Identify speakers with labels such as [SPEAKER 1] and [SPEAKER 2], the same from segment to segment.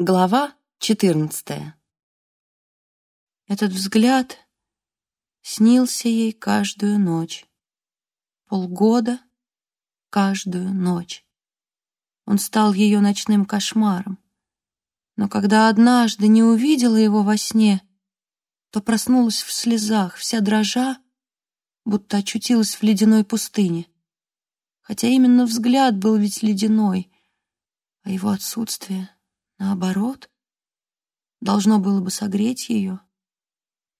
[SPEAKER 1] Глава четырнадцатая. Этот взгляд снился ей каждую ночь. Полгода каждую ночь. Он стал ее ночным кошмаром. Но когда однажды не увидела его во сне, то проснулась в слезах, вся дрожа, будто очутилась в ледяной пустыне. Хотя именно взгляд был ведь ледяной, а его отсутствие — Наоборот, должно было бы согреть ее.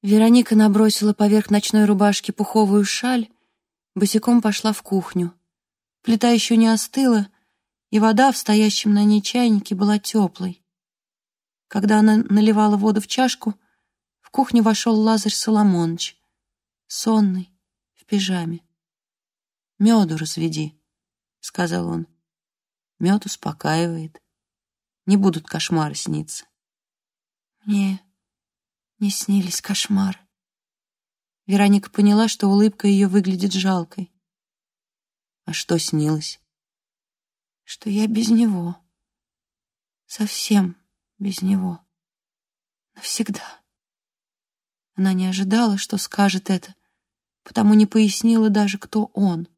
[SPEAKER 1] Вероника набросила поверх ночной рубашки пуховую шаль, босиком пошла в кухню. Плита еще не остыла, и вода в стоящем на ней чайнике была теплой. Когда она наливала воду в чашку, в кухню вошел Лазарь Соломонович, сонный, в пижаме. «Меду разведи», — сказал он. Мед успокаивает не будут кошмары сниться. Мне не снились кошмары. Вероника поняла, что улыбка ее выглядит жалкой. А что снилось? Что я без него. Совсем без него. Навсегда. Она не ожидала, что скажет это, потому не пояснила даже, кто он.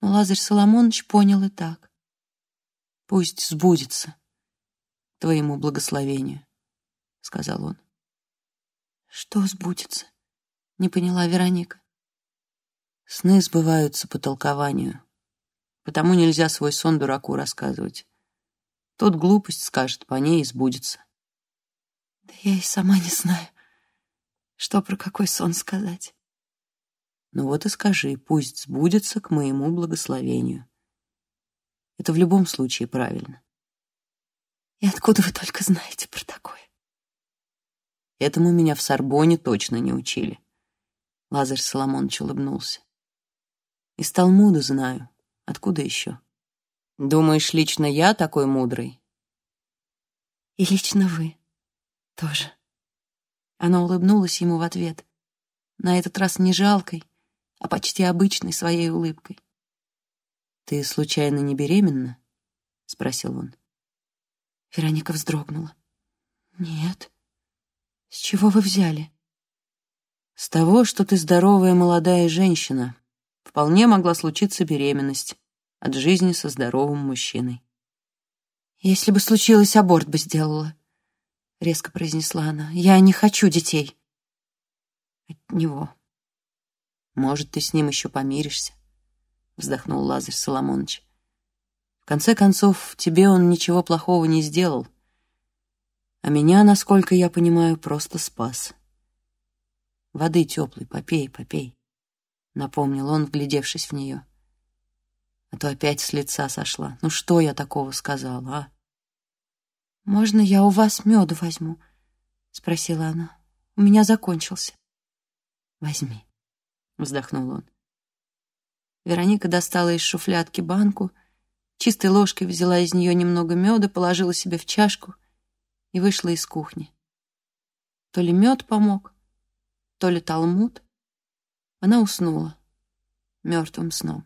[SPEAKER 1] Но Лазарь Соломонович понял и так. Пусть сбудется твоему благословению», — сказал он. «Что сбудется?» — не поняла Вероника. «Сны сбываются по толкованию, потому нельзя свой сон дураку рассказывать. Тот глупость скажет, по ней и сбудется». «Да я и сама не знаю, что про какой сон сказать». «Ну вот и скажи, пусть сбудется к моему благословению». Это в любом случае правильно. И откуда вы только знаете про такое? Этому меня в Сорбоне точно не учили. Лазарь Соломонович улыбнулся. Из Талмуда знаю. Откуда еще? Думаешь, лично я такой мудрый? И лично вы тоже. Она улыбнулась ему в ответ. На этот раз не жалкой, а почти обычной своей улыбкой. «Ты случайно не беременна?» — спросил он. Вероника вздрогнула. «Нет. С чего вы взяли?» «С того, что ты здоровая молодая женщина. Вполне могла случиться беременность от жизни со здоровым мужчиной». «Если бы случилось, аборт бы сделала», — резко произнесла она. «Я не хочу детей». «От него». «Может, ты с ним еще помиришься?» — вздохнул Лазарь Соломонович. В конце концов, тебе он ничего плохого не сделал. А меня, насколько я понимаю, просто спас. Воды теплой, попей, попей, — напомнил он, вглядевшись в нее. А то опять с лица сошла. Ну что я такого сказала, а? «Можно я у вас меду возьму?» — спросила она. «У меня закончился». «Возьми», — вздохнул он. Вероника достала из шуфлядки банку — Чистой ложкой взяла из нее немного меда, положила себе в чашку и вышла из кухни. То ли мед помог, то ли талмуд. Она уснула мертвым сном.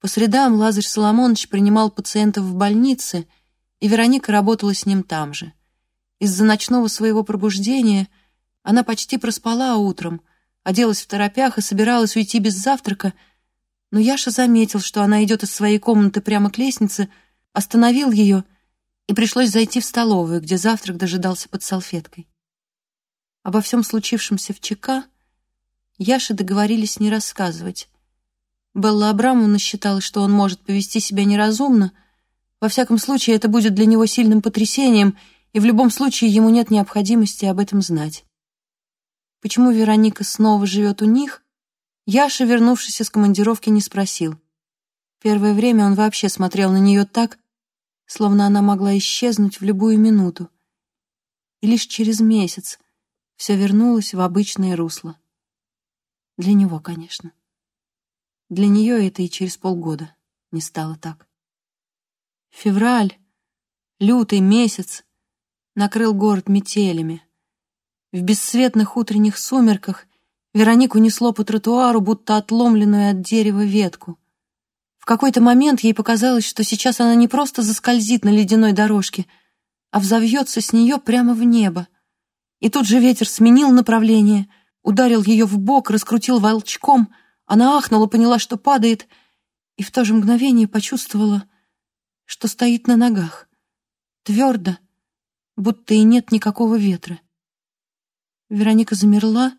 [SPEAKER 1] По средам Лазарь Соломонович принимал пациентов в больнице, и Вероника работала с ним там же. Из-за ночного своего пробуждения она почти проспала утром, оделась в торопях и собиралась уйти без завтрака, но Яша заметил, что она идет из своей комнаты прямо к лестнице, остановил ее, и пришлось зайти в столовую, где завтрак дожидался под салфеткой. Обо всем случившемся в ЧК Яше договорились не рассказывать. Белла Абрамовна считала, что он может повести себя неразумно, во всяком случае это будет для него сильным потрясением, и в любом случае ему нет необходимости об этом знать. Почему Вероника снова живет у них, Яша, вернувшись из командировки, не спросил. Первое время он вообще смотрел на нее так, словно она могла исчезнуть в любую минуту. И лишь через месяц все вернулось в обычное русло. Для него, конечно. Для нее это и через полгода не стало так. Февраль, лютый месяц, накрыл город метелями. В бесцветных утренних сумерках Веронику несло по тротуару, будто отломленную от дерева ветку. В какой-то момент ей показалось, что сейчас она не просто заскользит на ледяной дорожке, а взовьется с нее прямо в небо. И тут же ветер сменил направление, ударил ее в бок, раскрутил волчком. Она ахнула, поняла, что падает, и в то же мгновение почувствовала, что стоит на ногах, твердо, будто и нет никакого ветра. Вероника замерла,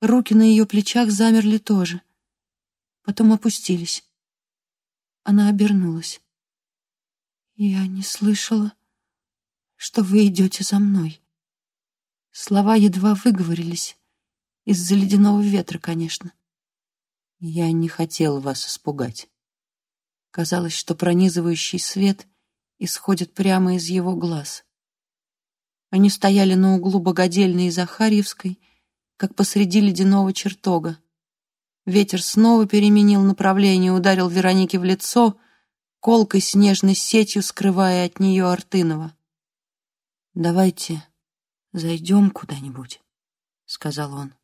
[SPEAKER 1] руки на ее плечах замерли тоже, потом опустились. Она обернулась. «Я не слышала, что вы идете за мной». Слова едва выговорились, из-за ледяного ветра, конечно. «Я не хотел вас испугать». Казалось, что пронизывающий свет исходит прямо из его глаз. Они стояли на углу Богодельной и Захарьевской, как посреди ледяного чертога. Ветер снова переменил направление, ударил Веронике в лицо, колкой снежной сетью скрывая от нее Артынова. «Давайте зайдем куда-нибудь», — сказал он.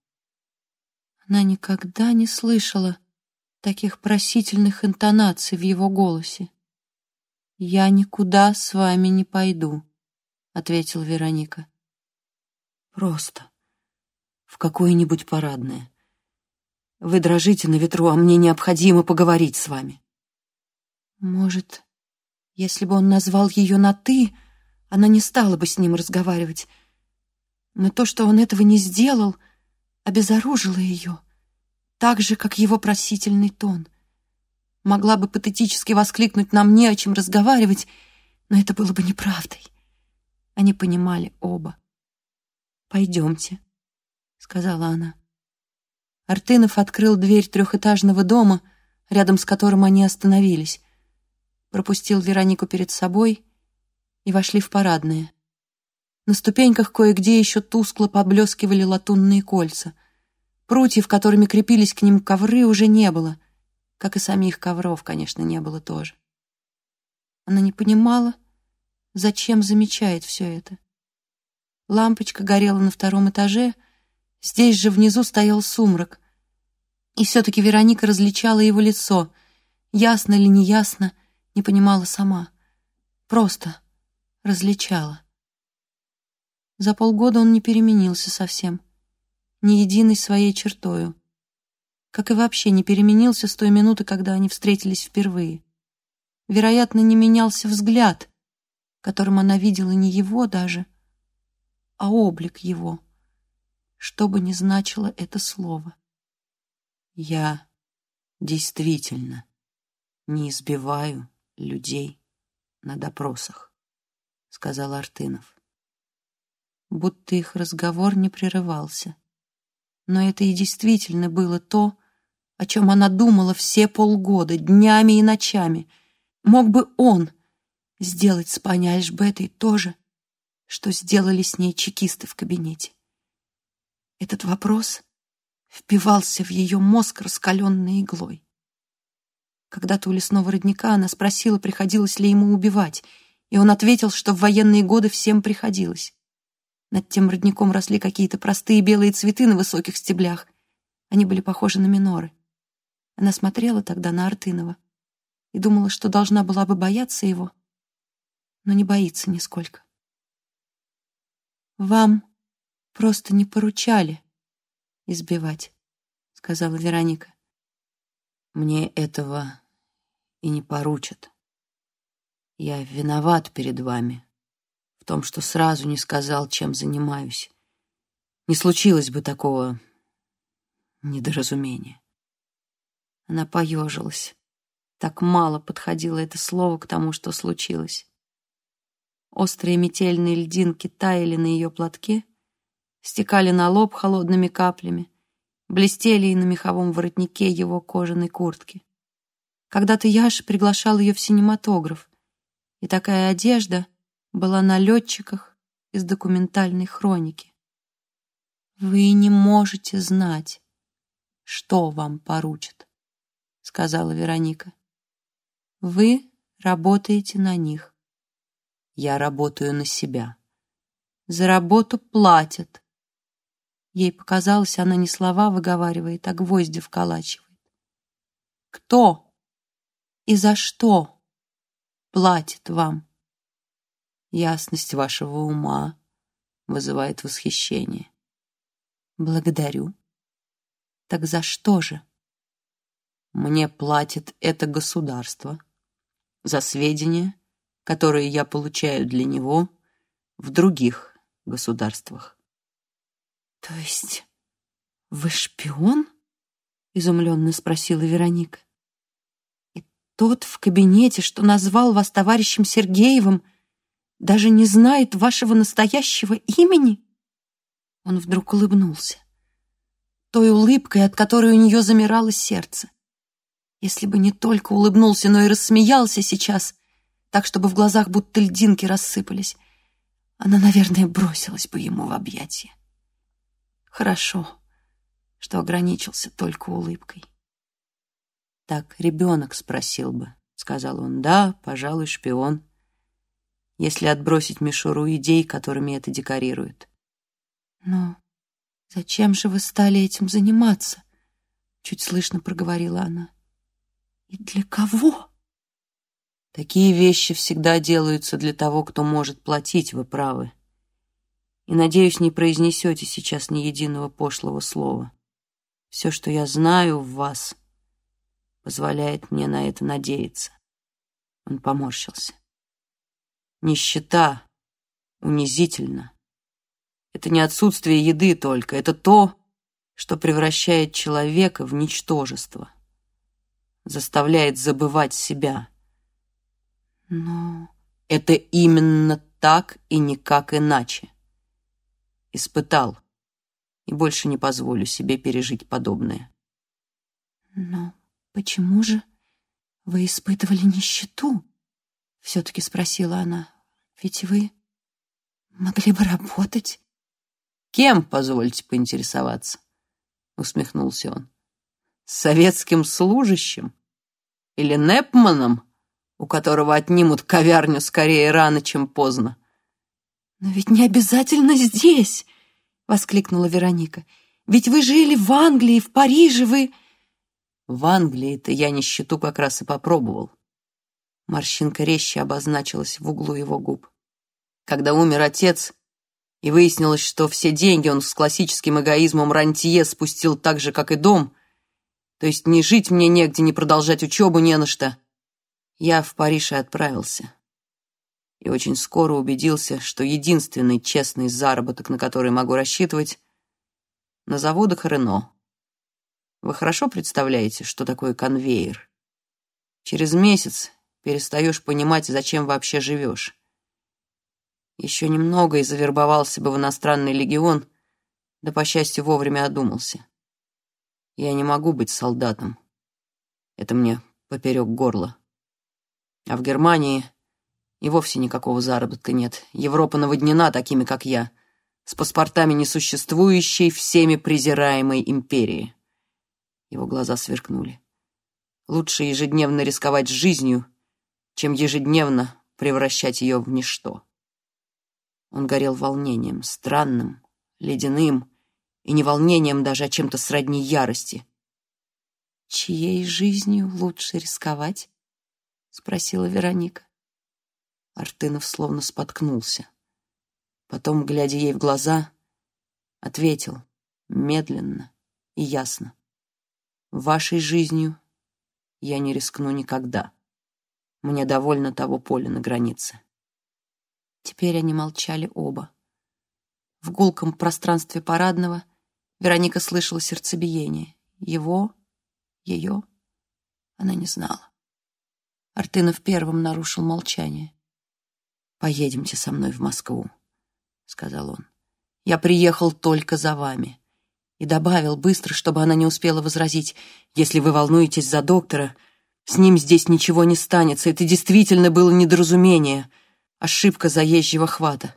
[SPEAKER 1] Она никогда не слышала таких просительных интонаций в его голосе. «Я никуда с вами не пойду», — ответила Вероника. «Просто в какое-нибудь парадное. Вы дрожите на ветру, а мне необходимо поговорить с вами». Может, если бы он назвал ее на «ты», она не стала бы с ним разговаривать. Но то, что он этого не сделал, обезоружило ее, так же, как его просительный тон. Могла бы патетически воскликнуть «нам не о чем разговаривать», но это было бы неправдой. Они понимали оба. «Пойдемте», — сказала она. Артынов открыл дверь трехэтажного дома, рядом с которым они остановились, пропустил Веронику перед собой и вошли в парадное. На ступеньках кое-где еще тускло поблескивали латунные кольца. Прутьев, которыми крепились к ним ковры, уже не было, как и самих ковров, конечно, не было тоже. Она не понимала, зачем замечает все это. Лампочка горела на втором этаже, здесь же внизу стоял сумрак. И все-таки Вероника различала его лицо. Ясно или неясно, не понимала сама. Просто различала. За полгода он не переменился совсем, ни единой своей чертою. Как и вообще не переменился с той минуты, когда они встретились впервые. Вероятно, не менялся взгляд, которым она видела не его даже, а облик его, что бы ни значило это слово. Я действительно не избиваю людей на допросах, сказал Артынов. Будто их разговор не прерывался. Но это и действительно было то, о чем она думала все полгода, днями и ночами. Мог бы он сделать с Паней Альжбетой то же, что сделали с ней чекисты в кабинете. Этот вопрос впивался в ее мозг раскаленной иглой. Когда-то у лесного родника она спросила, приходилось ли ему убивать, и он ответил, что в военные годы всем приходилось. Над тем родником росли какие-то простые белые цветы на высоких стеблях. Они были похожи на миноры. Она смотрела тогда на Артынова и думала, что должна была бы бояться его, но не боится нисколько. «Вам просто не поручали избивать», — сказала Вероника. «Мне этого и не поручат. Я виноват перед вами в том, что сразу не сказал, чем занимаюсь. Не случилось бы такого недоразумения». Она поежилась. Так мало подходило это слово к тому, что случилось. Острые метельные льдинки таяли на ее платке, стекали на лоб холодными каплями, блестели и на меховом воротнике его кожаной куртки. Когда-то Яша приглашал ее в синематограф, и такая одежда была на летчиках из документальной хроники. «Вы не можете знать, что вам поручат», — сказала Вероника. «Вы работаете на них. Я работаю на себя. За работу платят. Ей показалось, она не слова выговаривает, а гвозди вколачивает. Кто и за что платит вам? Ясность вашего ума вызывает восхищение. Благодарю. Так за что же? Мне платит это государство за сведения, которые я получаю для него в других государствах. То есть вы шпион? Изумленно спросила Вероника. И тот в кабинете, что назвал вас товарищем Сергеевым, даже не знает вашего настоящего имени? Он вдруг улыбнулся. Той улыбкой, от которой у нее замирало сердце. Если бы не только улыбнулся, но и рассмеялся сейчас, так, чтобы в глазах будто льдинки рассыпались, она, наверное, бросилась бы ему в объятия. Хорошо, что ограничился только улыбкой. «Так ребенок спросил бы», — сказал он. «Да, пожалуй, шпион, если отбросить мишуру идей, которыми это декорирует». «Но зачем же вы стали этим заниматься?» — чуть слышно проговорила она. И для кого? Такие вещи всегда делаются для того, кто может платить, вы правы. И, надеюсь, не произнесете сейчас ни единого пошлого слова. Все, что я знаю в вас, позволяет мне на это надеяться. Он поморщился. Нищета унизительна. Это не отсутствие еды только, это то, что превращает человека в ничтожество заставляет забывать себя. Но это именно так и никак иначе. Испытал и больше не позволю себе пережить подобное. Но почему же вы испытывали нищету? Все-таки спросила она. Ведь вы могли бы работать. Кем, позвольте поинтересоваться? Усмехнулся он советским служащим? Или Непманом, у которого отнимут ковярню скорее рано, чем поздно? «Но ведь не обязательно здесь!» — воскликнула Вероника. «Ведь вы жили в Англии, в Париже, вы...» «В Англии-то я нищету как раз и попробовал». Морщинка резче обозначилась в углу его губ. Когда умер отец, и выяснилось, что все деньги он с классическим эгоизмом рантье спустил так же, как и дом, то есть не жить мне негде, не продолжать учебу не на что. Я в Париж и отправился. И очень скоро убедился, что единственный честный заработок, на который могу рассчитывать, на заводах Рено. Вы хорошо представляете, что такое конвейер? Через месяц перестаешь понимать, зачем вообще живешь. Еще немного и завербовался бы в иностранный легион, да, по счастью, вовремя одумался. Я не могу быть солдатом. Это мне поперек горла. А в Германии и вовсе никакого заработка нет. Европа наводнена такими, как я, с паспортами несуществующей, всеми презираемой империи. Его глаза сверкнули. Лучше ежедневно рисковать жизнью, чем ежедневно превращать ее в ничто. Он горел волнением, странным, ледяным, и не волнением даже, а чем-то сродни ярости. «Чьей жизнью лучше рисковать?» — спросила Вероника. Артынов словно споткнулся. Потом, глядя ей в глаза, ответил медленно и ясно. «Вашей жизнью я не рискну никогда. Мне довольно того поля на границе». Теперь они молчали оба. В гулком пространстве парадного Вероника слышала сердцебиение. Его, ее, она не знала. Артынов первым нарушил молчание. «Поедемте со мной в Москву», — сказал он. «Я приехал только за вами». И добавил быстро, чтобы она не успела возразить. «Если вы волнуетесь за доктора, с ним здесь ничего не станется. Это действительно было недоразумение, ошибка заезжего хвата.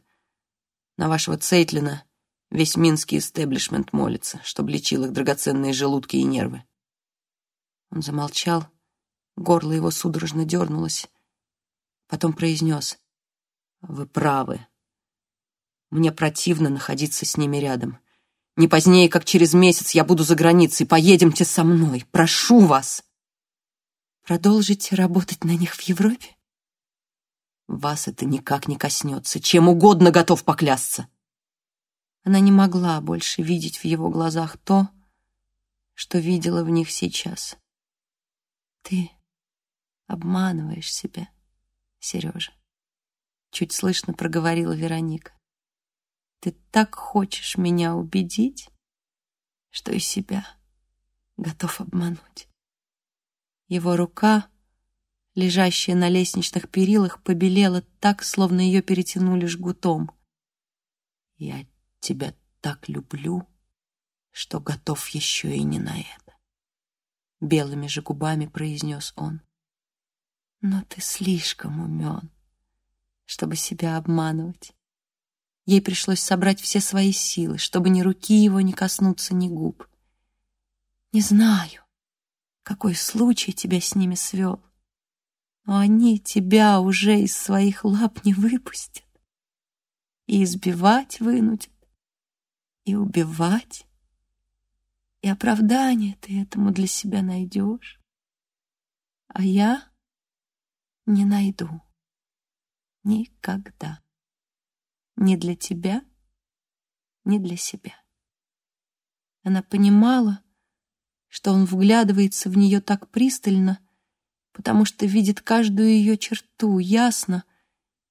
[SPEAKER 1] На вашего Цейтлина Весь минский истеблишмент молится, чтобы лечил их драгоценные желудки и нервы. Он замолчал, горло его судорожно дернулось. Потом произнес, «Вы правы. Мне противно находиться с ними рядом. Не позднее, как через месяц, я буду за границей. Поедемте со мной. Прошу вас!» «Продолжите работать на них в Европе?» Вас это никак не коснется. Чем угодно готов поклясться. Она не могла больше видеть в его глазах то, что видела в них сейчас. Ты обманываешь себя, Сережа. Чуть слышно проговорила Вероника. Ты так хочешь меня убедить, что и себя готов обмануть. Его рука, лежащая на лестничных перилах, побелела так, словно ее перетянули жгутом. «Я тебя так люблю, что готов еще и не на это», — белыми же губами произнес он. «Но ты слишком умен, чтобы себя обманывать». Ей пришлось собрать все свои силы, чтобы ни руки его не коснуться, ни губ. «Не знаю, какой случай тебя с ними свел. Но они тебя уже из своих лап не выпустят. И избивать вынудят, и убивать. И оправдание ты этому для себя найдешь. А я не найду. Никогда. Ни для тебя, ни для себя. Она понимала, что он вглядывается в нее так пристально, потому что видит каждую ее черту ясно,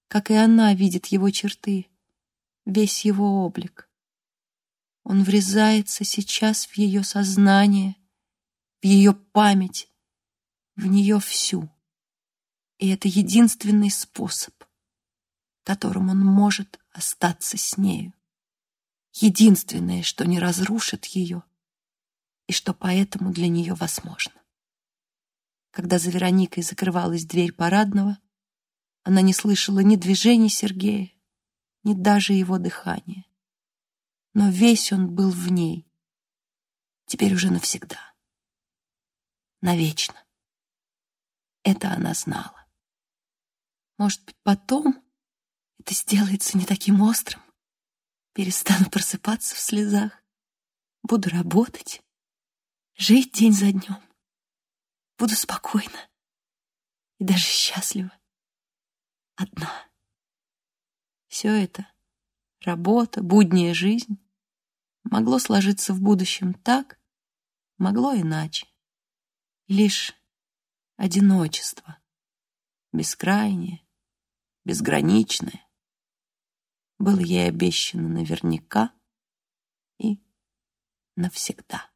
[SPEAKER 1] как и она видит его черты, весь его облик. Он врезается сейчас в ее сознание, в ее память, в нее всю. И это единственный способ, которым он может остаться с нею. Единственное, что не разрушит ее — и что поэтому для нее возможно. Когда за Вероникой закрывалась дверь парадного, она не слышала ни движений Сергея, ни даже его дыхания. Но весь он был в ней, теперь уже навсегда, навечно. Это она знала. Может быть, потом это сделается не таким острым. Перестану просыпаться в слезах, буду работать, жить день за днем. Буду спокойна и даже счастлива. Одна. Все это, работа, будняя жизнь, могло сложиться в будущем так, могло иначе. лишь одиночество, бескрайнее, безграничное, было ей обещано наверняка и навсегда.